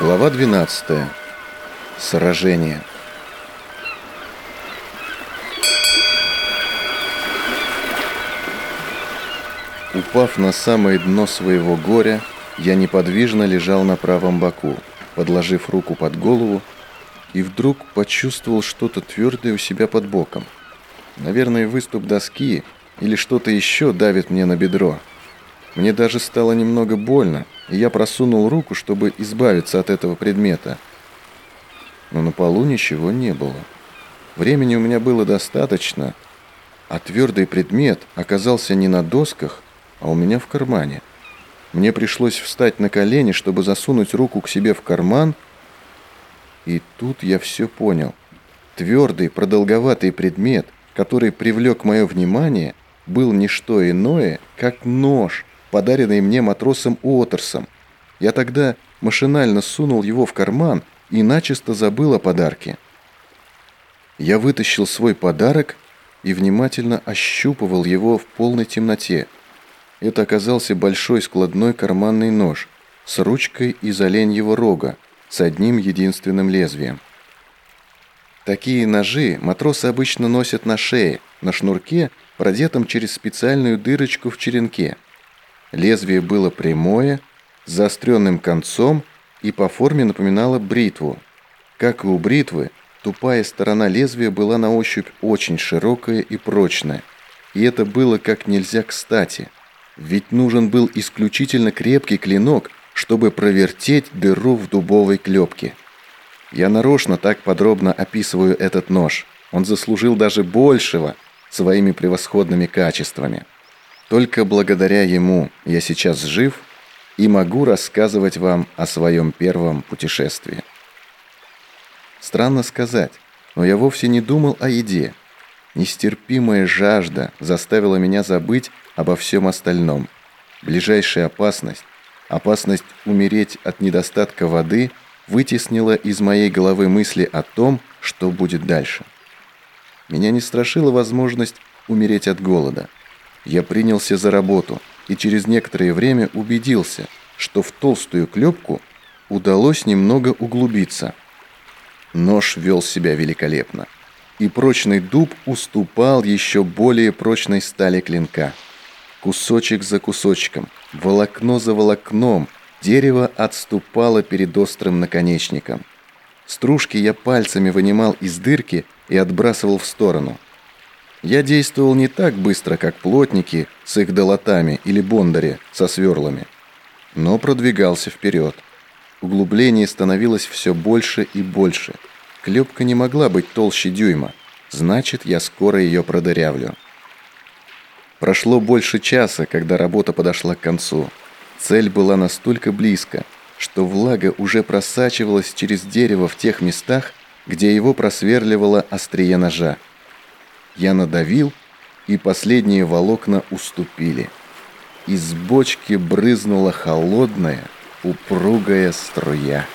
Глава 12. Сражение. Упав на самое дно своего горя, я неподвижно лежал на правом боку, подложив руку под голову, и вдруг почувствовал что-то твердое у себя под боком. Наверное, выступ доски или что-то еще давит мне на бедро. Мне даже стало немного больно, и я просунул руку, чтобы избавиться от этого предмета. Но на полу ничего не было. Времени у меня было достаточно, а твердый предмет оказался не на досках, а у меня в кармане. Мне пришлось встать на колени, чтобы засунуть руку к себе в карман, и тут я все понял. Твердый, продолговатый предмет, который привлек мое внимание, был не что иное, как нож – подаренный мне матросом Уотерсом. Я тогда машинально сунул его в карман и начисто забыл о подарке. Я вытащил свой подарок и внимательно ощупывал его в полной темноте. Это оказался большой складной карманный нож с ручкой из оленьего рога, с одним единственным лезвием. Такие ножи матросы обычно носят на шее, на шнурке, продетом через специальную дырочку в черенке – Лезвие было прямое, с заостренным концом и по форме напоминало бритву. Как и у бритвы, тупая сторона лезвия была на ощупь очень широкая и прочная. И это было как нельзя кстати. Ведь нужен был исключительно крепкий клинок, чтобы провертеть дыру в дубовой клепке. Я нарочно так подробно описываю этот нож. Он заслужил даже большего своими превосходными качествами. Только благодаря ему я сейчас жив и могу рассказывать вам о своем первом путешествии. Странно сказать, но я вовсе не думал о еде. Нестерпимая жажда заставила меня забыть обо всем остальном. Ближайшая опасность, опасность умереть от недостатка воды, вытеснила из моей головы мысли о том, что будет дальше. Меня не страшила возможность умереть от голода – я принялся за работу и через некоторое время убедился, что в толстую клепку удалось немного углубиться. Нож вел себя великолепно, и прочный дуб уступал еще более прочной стали клинка. Кусочек за кусочком, волокно за волокном, дерево отступало перед острым наконечником. Стружки я пальцами вынимал из дырки и отбрасывал в сторону – я действовал не так быстро, как плотники с их долотами или бондари со сверлами, но продвигался вперед. Углубление становилось все больше и больше. Клепка не могла быть толще дюйма, значит, я скоро ее продырявлю. Прошло больше часа, когда работа подошла к концу. Цель была настолько близко, что влага уже просачивалась через дерево в тех местах, где его просверливало острие ножа. Я надавил, и последние волокна уступили. Из бочки брызнула холодная, упругая струя.